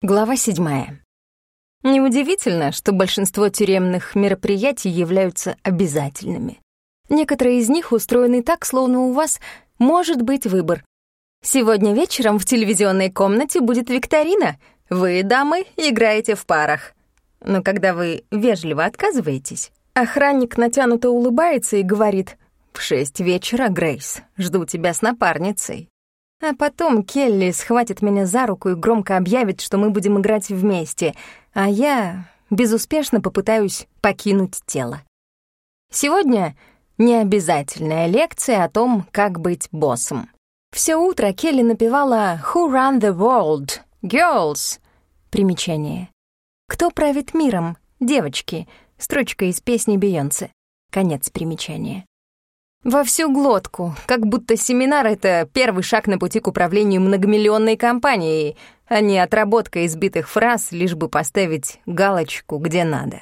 Глава седьмая. Неудивительно, что большинство тюремных мероприятий являются обязательными. Некоторые из них устроены так, словно у вас может быть выбор. Сегодня вечером в телевизионной комнате будет викторина. Вы, дамы, играете в парах. Но когда вы вежливо отказываетесь, охранник натянуто улыбается и говорит «В шесть вечера, Грейс, жду тебя с напарницей». А потом Келли схватит меня за руку и громко объявит, что мы будем играть вместе, а я безуспешно попытаюсь покинуть тело. Сегодня необязательная лекция о том, как быть боссом. Все утро Келли напевала «Who run the world? Girls!» Примечание. «Кто правит миром? Девочки!» Строчка из песни Бейонсе. Конец примечания. Во всю глотку, как будто семинар — это первый шаг на пути к управлению многомиллионной компанией, а не отработка избитых фраз, лишь бы поставить галочку где надо.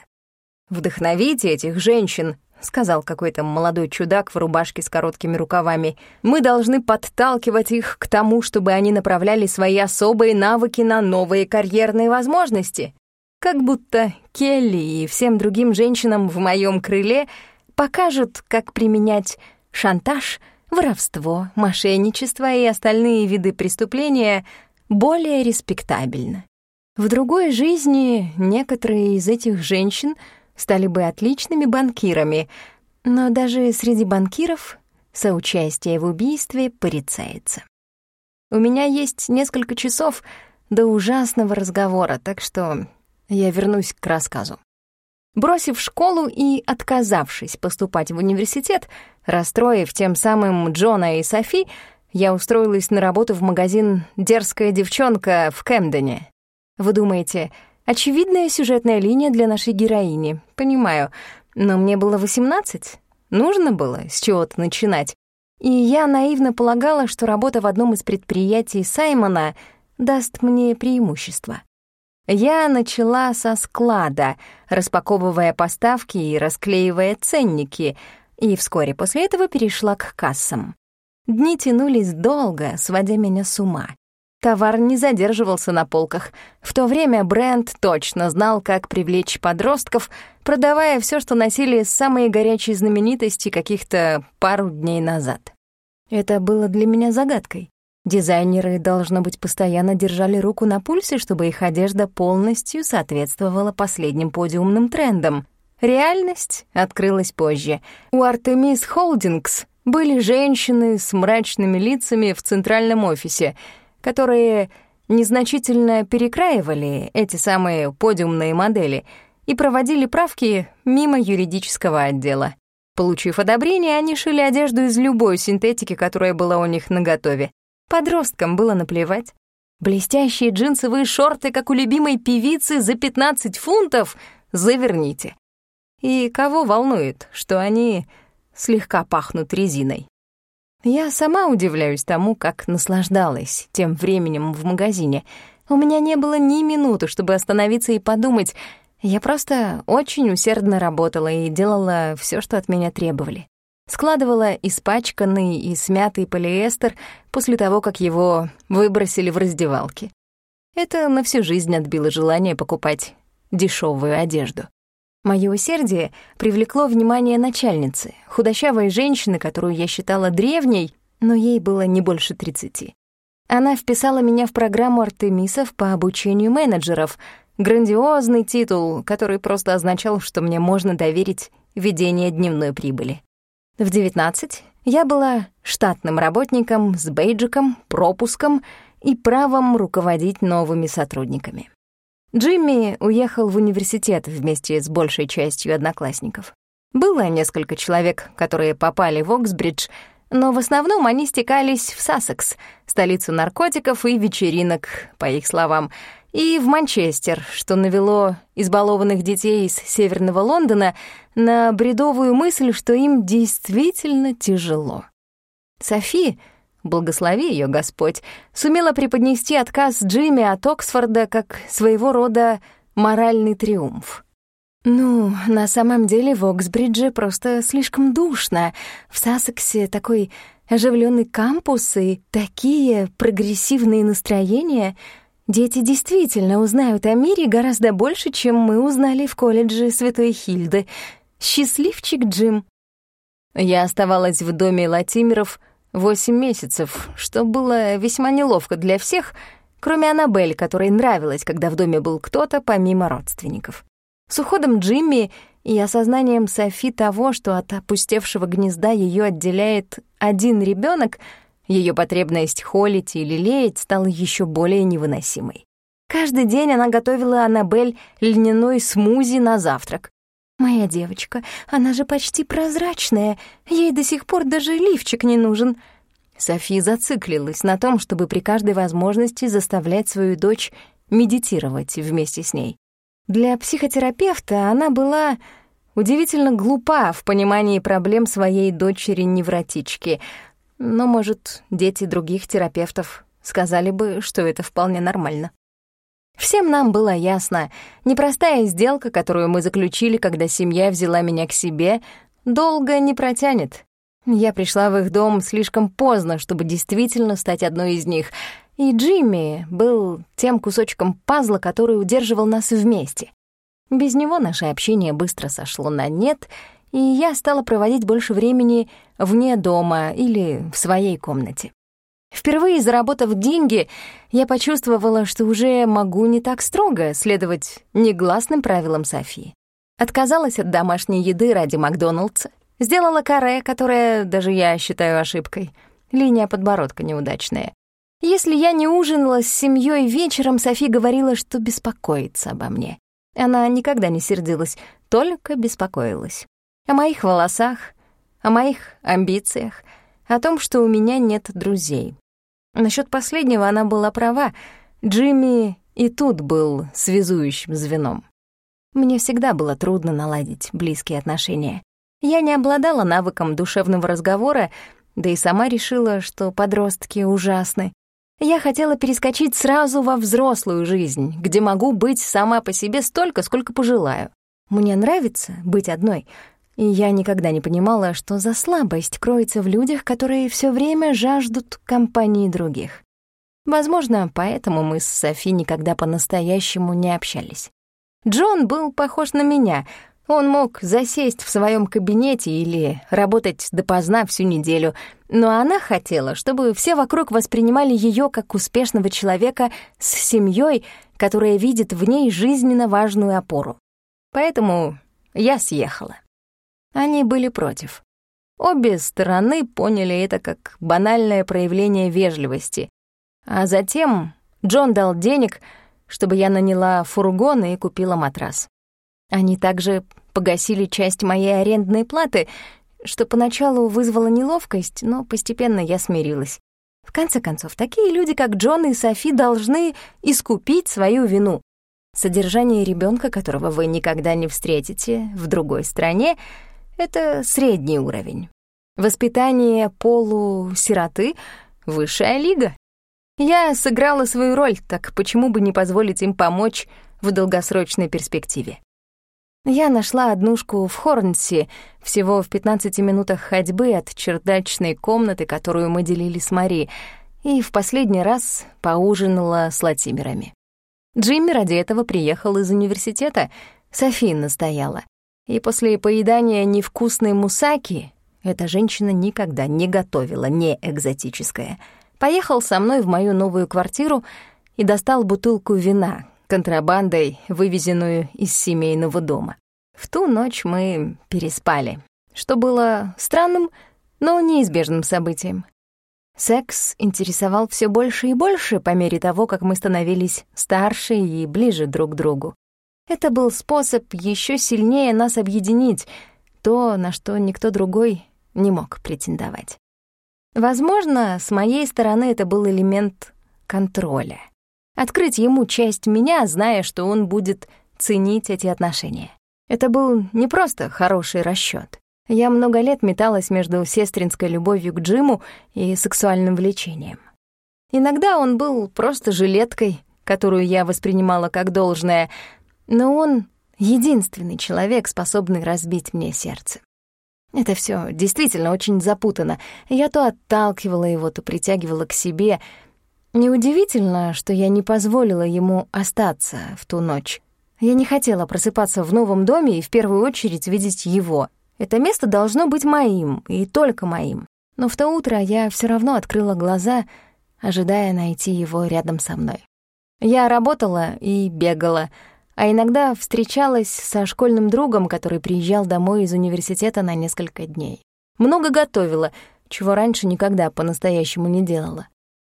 «Вдохновите этих женщин», — сказал какой-то молодой чудак в рубашке с короткими рукавами. «Мы должны подталкивать их к тому, чтобы они направляли свои особые навыки на новые карьерные возможности. Как будто Келли и всем другим женщинам в моем крыле — покажут, как применять шантаж, воровство, мошенничество и остальные виды преступления более респектабельно. В другой жизни некоторые из этих женщин стали бы отличными банкирами, но даже среди банкиров соучастие в убийстве порицается. У меня есть несколько часов до ужасного разговора, так что я вернусь к рассказу. Бросив школу и отказавшись поступать в университет, расстроив тем самым Джона и Софи, я устроилась на работу в магазин «Дерзкая девчонка» в Кэмдене. Вы думаете, очевидная сюжетная линия для нашей героини, понимаю, но мне было 18, нужно было с чего-то начинать. И я наивно полагала, что работа в одном из предприятий Саймона даст мне преимущество. Я начала со склада, распаковывая поставки и расклеивая ценники, и вскоре после этого перешла к кассам. Дни тянулись долго, сводя меня с ума. Товар не задерживался на полках. В то время бренд точно знал, как привлечь подростков, продавая все, что носили самые горячие знаменитости каких-то пару дней назад. Это было для меня загадкой. Дизайнеры, должно быть, постоянно держали руку на пульсе, чтобы их одежда полностью соответствовала последним подиумным трендам. Реальность открылась позже. У Artemis Holdings были женщины с мрачными лицами в центральном офисе, которые незначительно перекраивали эти самые подиумные модели и проводили правки мимо юридического отдела. Получив одобрение, они шили одежду из любой синтетики, которая была у них наготове. Подросткам было наплевать. Блестящие джинсовые шорты, как у любимой певицы, за 15 фунтов заверните. И кого волнует, что они слегка пахнут резиной? Я сама удивляюсь тому, как наслаждалась тем временем в магазине. У меня не было ни минуты, чтобы остановиться и подумать. Я просто очень усердно работала и делала все, что от меня требовали складывала испачканный и смятый полиэстер после того, как его выбросили в раздевалке. Это на всю жизнь отбило желание покупать дешевую одежду. Моё усердие привлекло внимание начальницы, худощавой женщины, которую я считала древней, но ей было не больше тридцати. Она вписала меня в программу Артемисов по обучению менеджеров, грандиозный титул, который просто означал, что мне можно доверить ведение дневной прибыли. В 19 я была штатным работником с бейджиком, пропуском и правом руководить новыми сотрудниками. Джимми уехал в университет вместе с большей частью одноклассников. Было несколько человек, которые попали в Оксбридж, но в основном они стекались в Сассекс, столицу наркотиков и вечеринок, по их словам, и в Манчестер, что навело избалованных детей из Северного Лондона на бредовую мысль, что им действительно тяжело. Софи, благослови ее Господь, сумела преподнести отказ Джимми от Оксфорда как своего рода моральный триумф. Ну, на самом деле в Оксбридже просто слишком душно. В Сассексе такой оживленный кампус и такие прогрессивные настроения — Дети действительно узнают о мире гораздо больше, чем мы узнали в колледже Святой Хильды. Счастливчик Джим. Я оставалась в доме Латимеров восемь месяцев, что было весьма неловко для всех, кроме Аннабель, которой нравилось, когда в доме был кто-то помимо родственников. С уходом Джимми и осознанием Софи того, что от опустевшего гнезда ее отделяет один ребенок, ее потребность холить и лелеять стала еще более невыносимой. Каждый день она готовила Аннабель льняной смузи на завтрак. «Моя девочка, она же почти прозрачная, ей до сих пор даже лифчик не нужен». Софи зациклилась на том, чтобы при каждой возможности заставлять свою дочь медитировать вместе с ней. Для психотерапевта она была удивительно глупа в понимании проблем своей дочери-невротички, но, может, дети других терапевтов сказали бы, что это вполне нормально. Всем нам было ясно, непростая сделка, которую мы заключили, когда семья взяла меня к себе, долго не протянет. Я пришла в их дом слишком поздно, чтобы действительно стать одной из них, и Джимми был тем кусочком пазла, который удерживал нас вместе. Без него наше общение быстро сошло на нет, и я стала проводить больше времени вне дома или в своей комнате. Впервые заработав деньги, я почувствовала, что уже могу не так строго следовать негласным правилам Софии. Отказалась от домашней еды ради Макдоналдса, сделала каре, которое даже я считаю ошибкой. Линия подбородка неудачная. Если я не ужинала с семьей вечером, Софи говорила, что беспокоится обо мне. Она никогда не сердилась, только беспокоилась. О моих волосах, о моих амбициях, о том, что у меня нет друзей. Насчет последнего она была права. Джимми и тут был связующим звеном. Мне всегда было трудно наладить близкие отношения. Я не обладала навыком душевного разговора, да и сама решила, что подростки ужасны. Я хотела перескочить сразу во взрослую жизнь, где могу быть сама по себе столько, сколько пожелаю. Мне нравится быть одной, и я никогда не понимала, что за слабость кроется в людях, которые все время жаждут компании других. Возможно, поэтому мы с Софи никогда по-настоящему не общались. Джон был похож на меня. Он мог засесть в своем кабинете или работать допоздна всю неделю, но она хотела, чтобы все вокруг воспринимали ее как успешного человека с семьей, которая видит в ней жизненно важную опору. Поэтому я съехала. Они были против. Обе стороны поняли это как банальное проявление вежливости. А затем Джон дал денег, чтобы я наняла фургон и купила матрас. Они также погасили часть моей арендной платы, что поначалу вызвало неловкость, но постепенно я смирилась. В конце концов, такие люди, как Джон и Софи, должны искупить свою вину. Содержание ребенка, которого вы никогда не встретите в другой стране, — это средний уровень. Воспитание полусироты — высшая лига. Я сыграла свою роль, так почему бы не позволить им помочь в долгосрочной перспективе? Я нашла однушку в Хорнси, всего в 15 минутах ходьбы от чердачной комнаты, которую мы делили с Мари, и в последний раз поужинала с Латимерами. Джимми ради этого приехал из университета, Софи настояла. И после поедания невкусной мусаки эта женщина никогда не готовила не экзотическое. Поехал со мной в мою новую квартиру и достал бутылку вина, контрабандой, вывезенную из семейного дома. В ту ночь мы переспали, что было странным, но неизбежным событием. Секс интересовал все больше и больше по мере того, как мы становились старше и ближе друг к другу. Это был способ еще сильнее нас объединить, то, на что никто другой не мог претендовать. Возможно, с моей стороны это был элемент контроля — Открыть ему часть меня, зная, что он будет ценить эти отношения. Это был не просто хороший расчёт. Я много лет металась между сестринской любовью к Джиму и сексуальным влечением. Иногда он был просто жилеткой, которую я воспринимала как должное, но он — единственный человек, способный разбить мне сердце. Это всё действительно очень запутано. Я то отталкивала его, то притягивала к себе — Неудивительно, что я не позволила ему остаться в ту ночь. Я не хотела просыпаться в новом доме и в первую очередь видеть его. Это место должно быть моим, и только моим. Но в то утро я все равно открыла глаза, ожидая найти его рядом со мной. Я работала и бегала, а иногда встречалась со школьным другом, который приезжал домой из университета на несколько дней. Много готовила, чего раньше никогда по-настоящему не делала.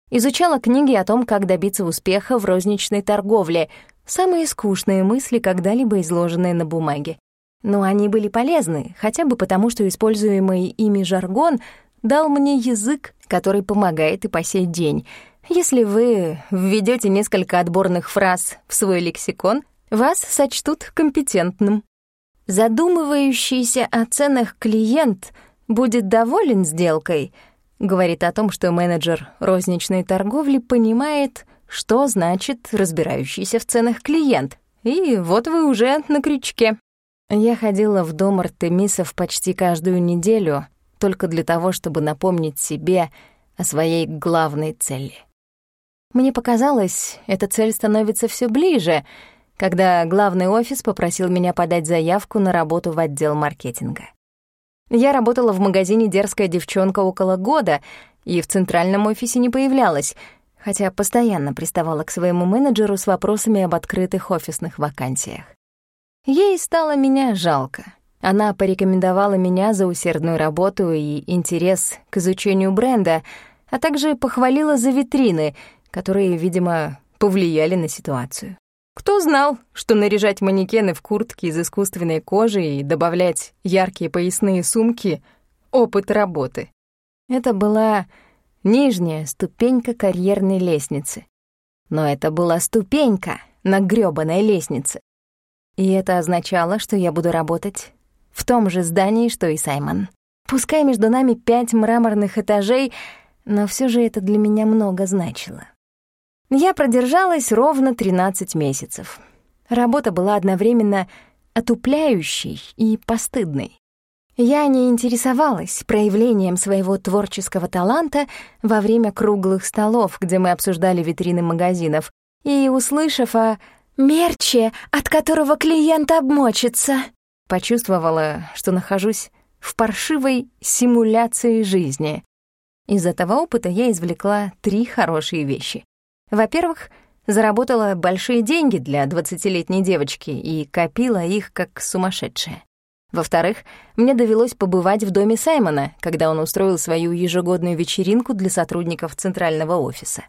Изучала книги о том, как добиться успеха в розничной торговле, самые скучные мысли, когда-либо изложенные на бумаге. Но они были полезны, хотя бы потому, что используемый ими жаргон дал мне язык, который помогает и по сей день. Если вы введете несколько отборных фраз в свой лексикон, вас сочтут компетентным. Задумывающийся о ценах клиент будет доволен сделкой — говорит о том, что менеджер розничной торговли понимает, что значит разбирающийся в ценах клиент. И вот вы уже на крючке. Я ходила в дом Артемисов почти каждую неделю, только для того, чтобы напомнить себе о своей главной цели. Мне показалось, эта цель становится все ближе, когда главный офис попросил меня подать заявку на работу в отдел маркетинга. Я работала в магазине «Дерзкая девчонка» около года и в центральном офисе не появлялась, хотя постоянно приставала к своему менеджеру с вопросами об открытых офисных вакансиях. Ей стало меня жалко. Она порекомендовала меня за усердную работу и интерес к изучению бренда, а также похвалила за витрины, которые, видимо, повлияли на ситуацию. Кто знал, что наряжать манекены в куртки из искусственной кожи и добавлять яркие поясные сумки — опыт работы. Это была нижняя ступенька карьерной лестницы. Но это была ступенька на грёбаной лестнице. И это означало, что я буду работать в том же здании, что и Саймон. Пускай между нами пять мраморных этажей, но все же это для меня много значило. Я продержалась ровно 13 месяцев. Работа была одновременно отупляющей и постыдной. Я не интересовалась проявлением своего творческого таланта во время круглых столов, где мы обсуждали витрины магазинов, и, услышав о «мерче, от которого клиент обмочится», почувствовала, что нахожусь в паршивой симуляции жизни. Из этого опыта я извлекла три хорошие вещи. Во-первых, заработала большие деньги для двадцатилетней девочки и копила их как сумасшедшая. Во-вторых, мне довелось побывать в доме Саймона, когда он устроил свою ежегодную вечеринку для сотрудников центрального офиса.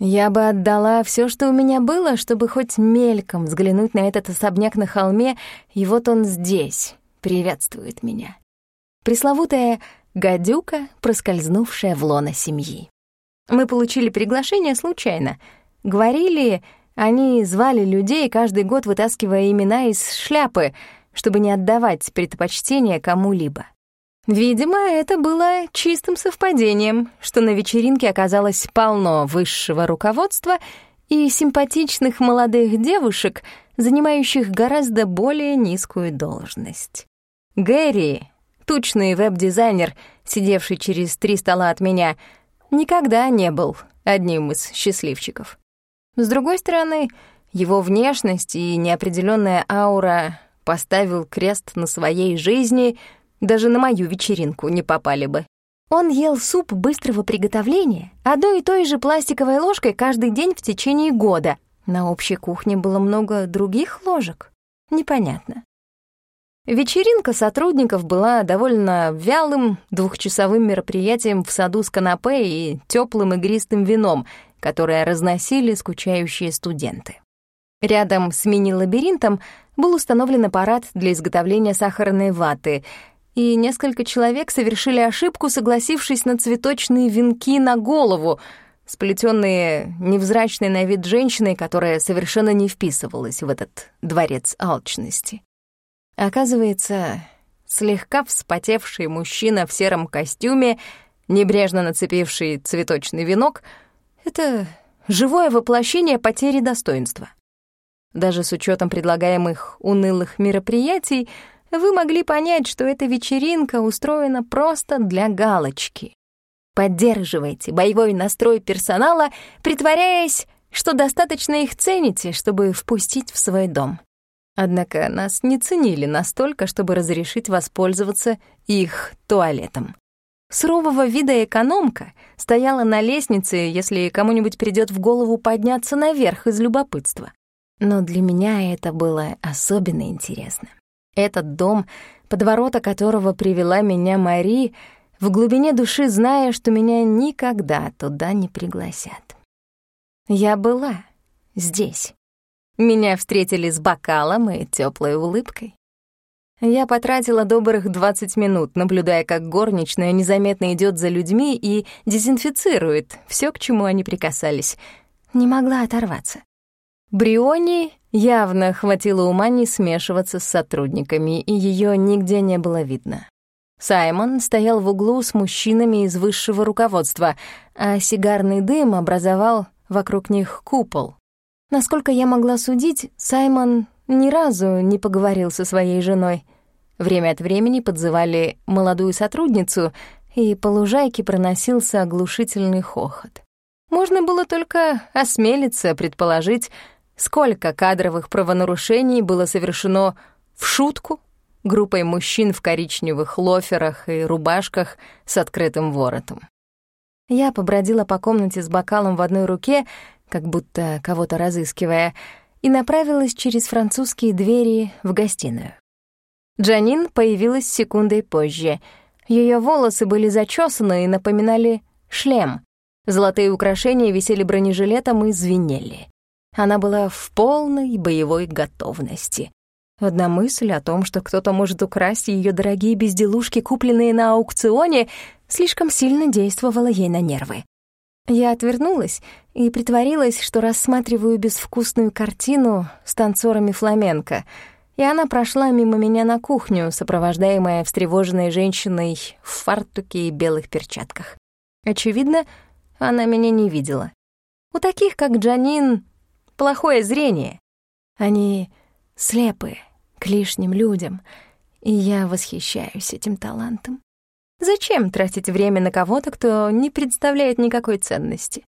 Я бы отдала все, что у меня было, чтобы хоть мельком взглянуть на этот особняк на холме, и вот он здесь, приветствует меня. Пресловутая гадюка, проскользнувшая в лоно семьи. Мы получили приглашение случайно. Говорили, они звали людей, каждый год вытаскивая имена из шляпы, чтобы не отдавать предпочтение кому-либо. Видимо, это было чистым совпадением, что на вечеринке оказалось полно высшего руководства и симпатичных молодых девушек, занимающих гораздо более низкую должность. Гэри, тучный веб-дизайнер, сидевший через три стола от меня, — никогда не был одним из счастливчиков. С другой стороны, его внешность и неопределенная аура поставил крест на своей жизни, даже на мою вечеринку не попали бы. Он ел суп быстрого приготовления одной и той же пластиковой ложкой каждый день в течение года. На общей кухне было много других ложек. Непонятно. Вечеринка сотрудников была довольно вялым двухчасовым мероприятием в саду с канапе и теплым игристым вином, которое разносили скучающие студенты. Рядом с мини-лабиринтом был установлен аппарат для изготовления сахарной ваты, и несколько человек совершили ошибку, согласившись на цветочные венки на голову, сплетенные невзрачной на вид женщиной, которая совершенно не вписывалась в этот дворец алчности. Оказывается, слегка вспотевший мужчина в сером костюме, небрежно нацепивший цветочный венок, — это живое воплощение потери достоинства. Даже с учетом предлагаемых унылых мероприятий вы могли понять, что эта вечеринка устроена просто для галочки. Поддерживайте боевой настрой персонала, притворяясь, что достаточно их цените, чтобы впустить в свой дом. Однако нас не ценили настолько, чтобы разрешить воспользоваться их туалетом. Сурового вида экономка стояла на лестнице, если кому-нибудь придёт в голову подняться наверх из любопытства. Но для меня это было особенно интересно. Этот дом, под ворота которого привела меня Мари, в глубине души зная, что меня никогда туда не пригласят. Я была здесь. Меня встретили с бокалом и теплой улыбкой. Я потратила добрых 20 минут, наблюдая, как горничная незаметно идет за людьми и дезинфицирует все, к чему они прикасались. Не могла оторваться. Бриони явно хватило ума не смешиваться с сотрудниками, и ее нигде не было видно. Саймон стоял в углу с мужчинами из высшего руководства, а сигарный дым образовал вокруг них купол. Насколько я могла судить, Саймон ни разу не поговорил со своей женой. Время от времени подзывали молодую сотрудницу, и по лужайке проносился оглушительный хохот. Можно было только осмелиться предположить, сколько кадровых правонарушений было совершено в шутку группой мужчин в коричневых лоферах и рубашках с открытым воротом. Я побродила по комнате с бокалом в одной руке, как будто кого-то разыскивая, и направилась через французские двери в гостиную. Джанин появилась секундой позже. Ее волосы были зачесаны и напоминали шлем. Золотые украшения висели бронежилетом и звенели. Она была в полной боевой готовности. Одна мысль о том, что кто-то может украсть ее дорогие безделушки, купленные на аукционе, слишком сильно действовала ей на нервы. Я отвернулась и притворилась, что рассматриваю безвкусную картину с танцорами фламенко, и она прошла мимо меня на кухню, сопровождаемая встревоженной женщиной в фартуке и белых перчатках. Очевидно, она меня не видела. У таких, как Джанин, плохое зрение. Они слепые к лишним людям, и я восхищаюсь этим талантом. Зачем тратить время на кого-то, кто не представляет никакой ценности?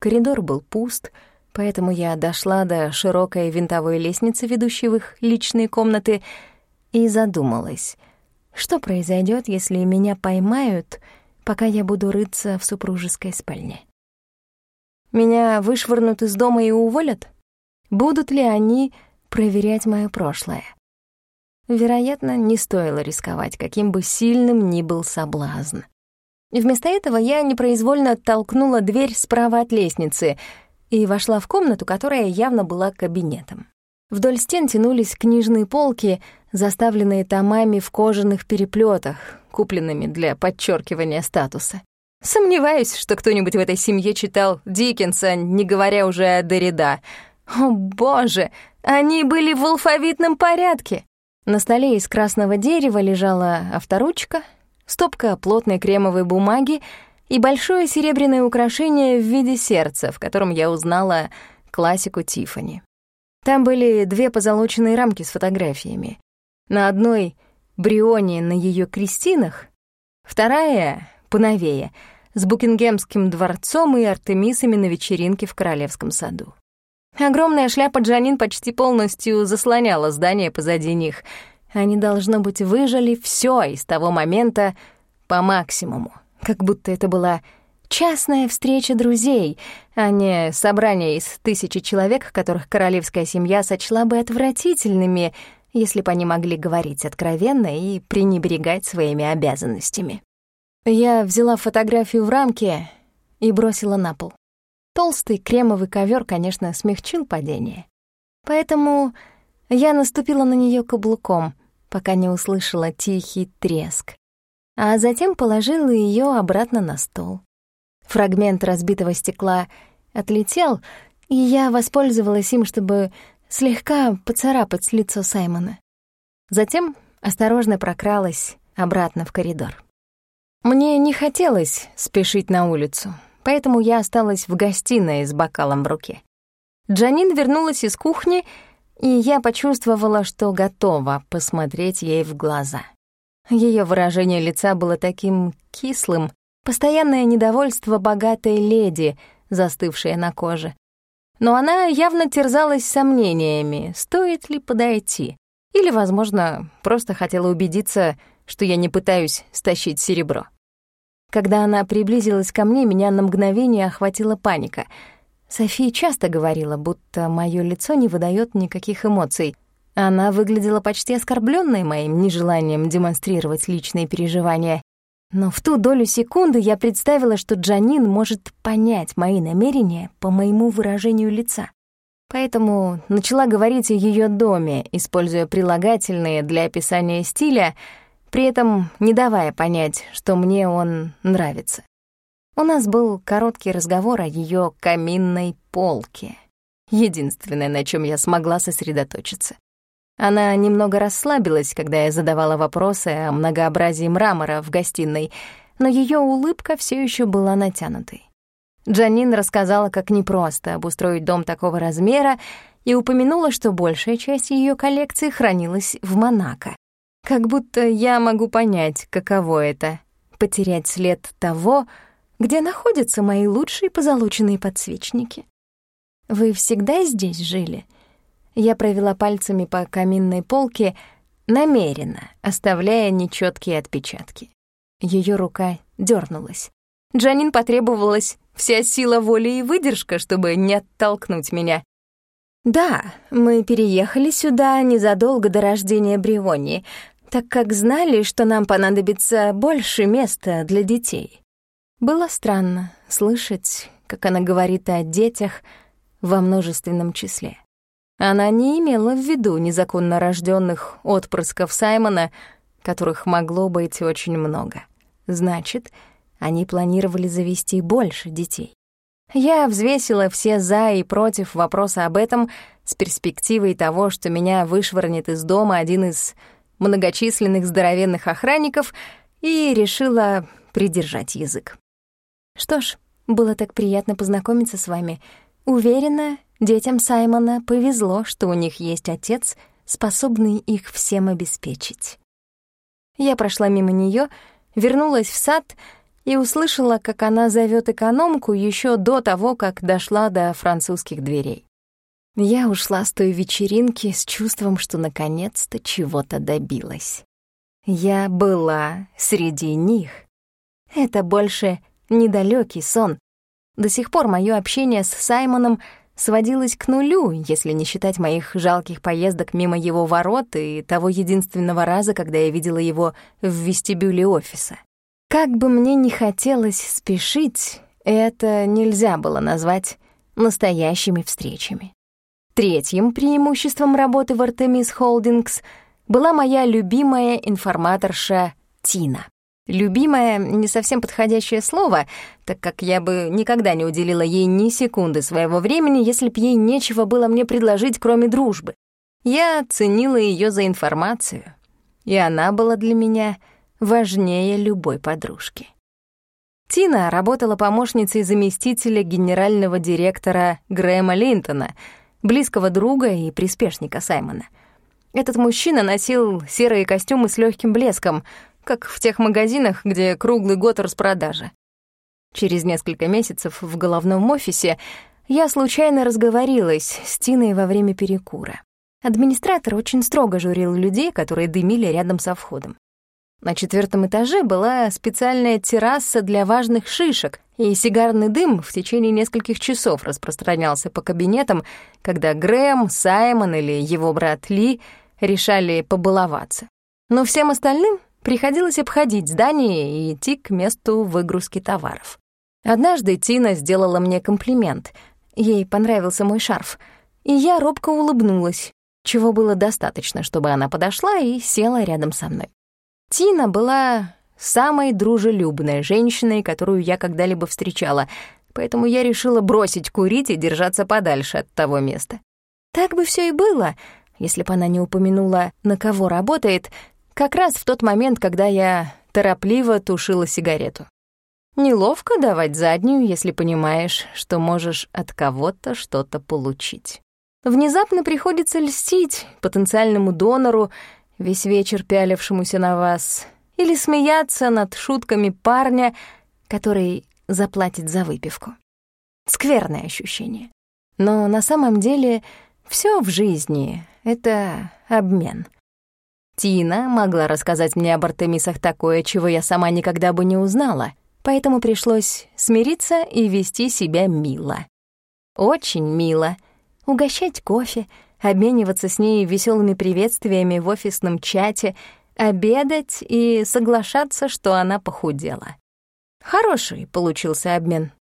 Коридор был пуст, поэтому я дошла до широкой винтовой лестницы, ведущей в их личные комнаты, и задумалась, что произойдет, если меня поймают, пока я буду рыться в супружеской спальне. Меня вышвырнут из дома и уволят? Будут ли они проверять моё прошлое? Вероятно, не стоило рисковать, каким бы сильным ни был соблазн. Вместо этого я непроизвольно оттолкнула дверь справа от лестницы и вошла в комнату, которая явно была кабинетом. Вдоль стен тянулись книжные полки, заставленные томами в кожаных переплетах, купленными для подчеркивания статуса. Сомневаюсь, что кто-нибудь в этой семье читал Диккенса, не говоря уже о Derrida. О, боже, они были в алфавитном порядке! На столе из красного дерева лежала авторучка, стопка плотной кремовой бумаги и большое серебряное украшение в виде сердца, в котором я узнала классику Тифани. Там были две позолоченные рамки с фотографиями. На одной — Бриони на ее крестинах, вторая — поновее, с Букингемским дворцом и Артемисами на вечеринке в Королевском саду. Огромная шляпа Джанин почти полностью заслоняла здание позади них. Они, должно быть, выжили все из того момента по максимуму, как будто это была частная встреча друзей, а не собрание из тысячи человек, которых королевская семья сочла бы отвратительными, если бы они могли говорить откровенно и пренебрегать своими обязанностями. Я взяла фотографию в рамке и бросила на пол. Толстый кремовый ковер, конечно, смягчил падение. Поэтому я наступила на нее каблуком, пока не услышала тихий треск, а затем положила ее обратно на стол. Фрагмент разбитого стекла отлетел, и я воспользовалась им, чтобы слегка поцарапать лицо Саймона. Затем осторожно прокралась обратно в коридор. Мне не хотелось спешить на улицу поэтому я осталась в гостиной с бокалом в руке. Джанин вернулась из кухни, и я почувствовала, что готова посмотреть ей в глаза. Ее выражение лица было таким кислым, Постоянное недовольство богатой леди, застывшее на коже. Но она явно терзалась сомнениями, стоит ли подойти. Или, возможно, просто хотела убедиться, что я не пытаюсь стащить серебро. Когда она приблизилась ко мне, меня на мгновение охватила паника. София часто говорила, будто моё лицо не выдаёт никаких эмоций. Она выглядела почти оскорблённой моим нежеланием демонстрировать личные переживания. Но в ту долю секунды я представила, что Джанин может понять мои намерения по моему выражению лица. Поэтому начала говорить о её доме, используя прилагательные для описания стиля — при этом не давая понять, что мне он нравится. У нас был короткий разговор о ее каминной полке. Единственное, на чем я смогла сосредоточиться. Она немного расслабилась, когда я задавала вопросы о многообразии мрамора в гостиной, но ее улыбка все еще была натянутой. Джанин рассказала, как непросто обустроить дом такого размера, и упомянула, что большая часть ее коллекции хранилась в Монако. Как будто я могу понять, каково это — потерять след того, где находятся мои лучшие позолоченные подсвечники. Вы всегда здесь жили? Я провела пальцами по каминной полке, намеренно оставляя нечеткие отпечатки. Ее рука дернулась. Джанин потребовалась вся сила воли и выдержка, чтобы не оттолкнуть меня. «Да, мы переехали сюда незадолго до рождения Бриони, так как знали, что нам понадобится больше места для детей. Было странно слышать, как она говорит о детях во множественном числе. Она не имела в виду незаконно рожденных отпрысков Саймона, которых могло быть очень много. Значит, они планировали завести больше детей. Я взвесила все «за» и «против» вопроса об этом с перспективой того, что меня вышвырнет из дома один из многочисленных здоровенных охранников и решила придержать язык. Что ж, было так приятно познакомиться с вами. Уверена, детям Саймона повезло, что у них есть отец, способный их всем обеспечить. Я прошла мимо нее, вернулась в сад и услышала, как она зовет экономку еще до того, как дошла до французских дверей. Я ушла с той вечеринки с чувством, что наконец-то чего-то добилась. Я была среди них. Это больше недалекий сон. До сих пор мое общение с Саймоном сводилось к нулю, если не считать моих жалких поездок мимо его ворот и того единственного раза, когда я видела его в вестибюле офиса. Как бы мне ни хотелось спешить, это нельзя было назвать настоящими встречами. Третьим преимуществом работы в Artemis Holdings была моя любимая информаторша Тина. Любимая — не совсем подходящее слово, так как я бы никогда не уделила ей ни секунды своего времени, если б ей нечего было мне предложить, кроме дружбы. Я ценила ее за информацию, и она была для меня важнее любой подружки. Тина работала помощницей заместителя генерального директора Грэма Линтона — близкого друга и приспешника Саймона. Этот мужчина носил серые костюмы с легким блеском, как в тех магазинах, где круглый год распродажа. Через несколько месяцев в головном офисе я случайно разговорилась с Тиной во время перекура. Администратор очень строго журил людей, которые дымили рядом со входом. На четвертом этаже была специальная терраса для важных шишек, и сигарный дым в течение нескольких часов распространялся по кабинетам, когда Грэм, Саймон или его брат Ли решали побаловаться. Но всем остальным приходилось обходить здание и идти к месту выгрузки товаров. Однажды Тина сделала мне комплимент. Ей понравился мой шарф, и я робко улыбнулась, чего было достаточно, чтобы она подошла и села рядом со мной. Тина была самой дружелюбной женщиной, которую я когда-либо встречала, поэтому я решила бросить курить и держаться подальше от того места. Так бы все и было, если бы она не упомянула, на кого работает, как раз в тот момент, когда я торопливо тушила сигарету. Неловко давать заднюю, если понимаешь, что можешь от кого-то что-то получить. Внезапно приходится льстить потенциальному донору весь вечер пялившемуся на вас, или смеяться над шутками парня, который заплатит за выпивку. Скверное ощущение. Но на самом деле все в жизни — это обмен. Тина могла рассказать мне об Артемисах такое, чего я сама никогда бы не узнала, поэтому пришлось смириться и вести себя мило. Очень мило. Угощать кофе, обмениваться с ней веселыми приветствиями в офисном чате, обедать и соглашаться, что она похудела. Хороший получился обмен.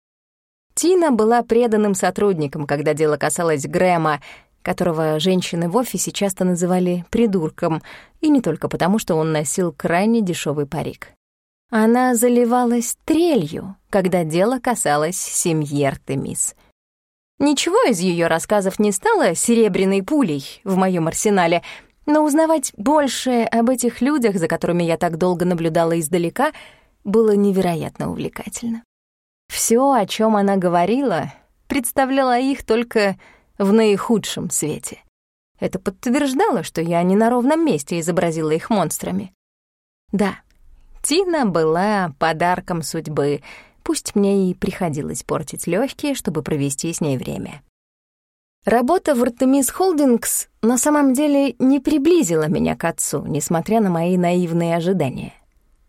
Тина была преданным сотрудником, когда дело касалось Грэма, которого женщины в офисе часто называли «придурком», и не только потому, что он носил крайне дешевый парик. Она заливалась трелью, когда дело касалось семьи Артемис. Ничего из ее рассказов не стало серебряной пулей в моем арсенале, но узнавать больше об этих людях, за которыми я так долго наблюдала издалека, было невероятно увлекательно. Все, о чем она говорила, представляло их только в наихудшем свете. Это подтверждало, что я не на ровном месте изобразила их монстрами. Да, Тина была подарком судьбы, пусть мне и приходилось портить легкие, чтобы провести с ней время. Работа в Артемис Холдингс на самом деле не приблизила меня к отцу, несмотря на мои наивные ожидания.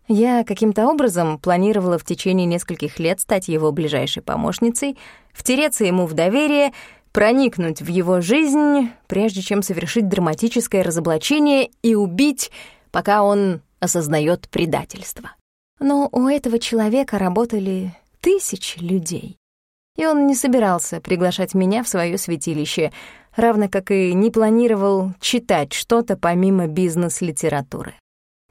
Я каким-то образом планировала в течение нескольких лет стать его ближайшей помощницей, втереться ему в доверие, проникнуть в его жизнь, прежде чем совершить драматическое разоблачение и убить, пока он осознает предательство. Но у этого человека работали тысячи людей. И он не собирался приглашать меня в свое святилище, равно как и не планировал читать что-то помимо бизнес-литературы.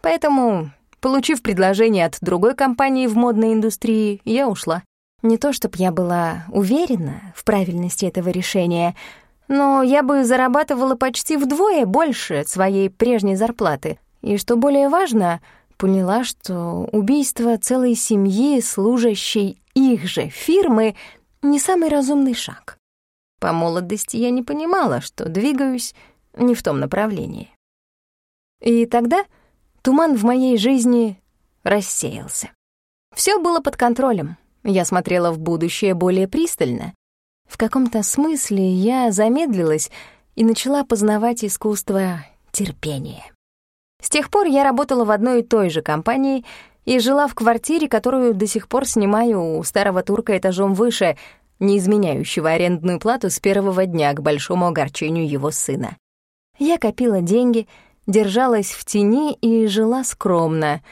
Поэтому Получив предложение от другой компании в модной индустрии, я ушла. Не то чтобы я была уверена в правильности этого решения, но я бы зарабатывала почти вдвое больше своей прежней зарплаты. И что более важно, поняла, что убийство целой семьи, служащей их же фирмы, не самый разумный шаг. По молодости я не понимала, что двигаюсь не в том направлении. И тогда Туман в моей жизни рассеялся. Все было под контролем. Я смотрела в будущее более пристально. В каком-то смысле я замедлилась и начала познавать искусство терпения. С тех пор я работала в одной и той же компании и жила в квартире, которую до сих пор снимаю у старого турка этажом выше, не изменяющего арендную плату с первого дня к большому огорчению его сына. Я копила деньги — держалась в тени и жила скромно,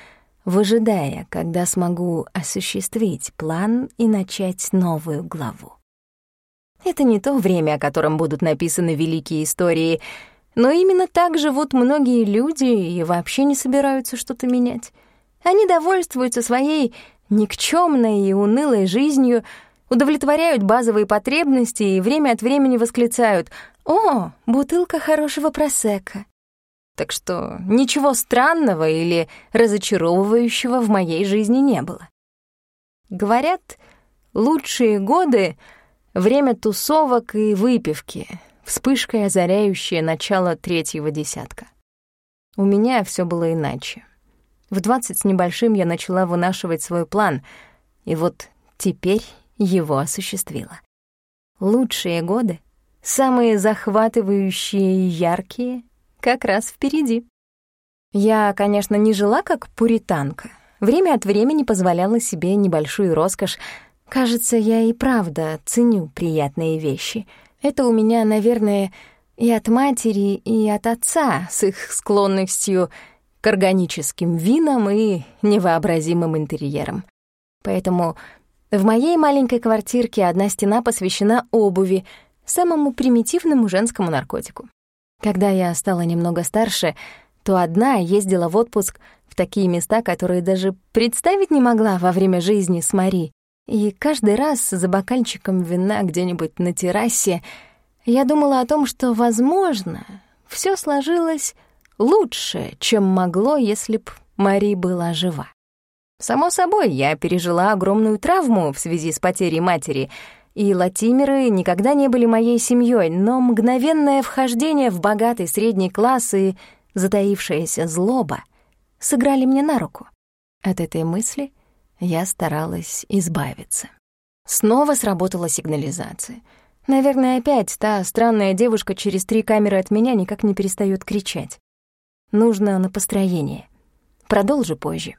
выжидая, когда смогу осуществить план и начать новую главу. Это не то время, о котором будут написаны великие истории, но именно так живут многие люди и вообще не собираются что-то менять. Они довольствуются своей никчемной и унылой жизнью, удовлетворяют базовые потребности и время от времени восклицают «О, бутылка хорошего просека! так что ничего странного или разочаровывающего в моей жизни не было. Говорят, лучшие годы — время тусовок и выпивки, вспышкой озаряющая начало третьего десятка. У меня все было иначе. В двадцать с небольшим я начала вынашивать свой план, и вот теперь его осуществила. Лучшие годы, самые захватывающие и яркие — как раз впереди. Я, конечно, не жила как пуританка. Время от времени позволяла себе небольшую роскошь. Кажется, я и правда ценю приятные вещи. Это у меня, наверное, и от матери, и от отца с их склонностью к органическим винам и невообразимым интерьерам. Поэтому в моей маленькой квартирке одна стена посвящена обуви, самому примитивному женскому наркотику. Когда я стала немного старше, то одна ездила в отпуск в такие места, которые даже представить не могла во время жизни с Мари. И каждый раз за бокальчиком вина где-нибудь на террасе я думала о том, что, возможно, все сложилось лучше, чем могло, если б Мари была жива. Само собой, я пережила огромную травму в связи с потерей матери — и латимеры никогда не были моей семьей, но мгновенное вхождение в богатый средний класс и затаившаяся злоба сыграли мне на руку. От этой мысли я старалась избавиться. Снова сработала сигнализация. Наверное, опять та странная девушка через три камеры от меня никак не перестает кричать. Нужно на построение. Продолжу позже.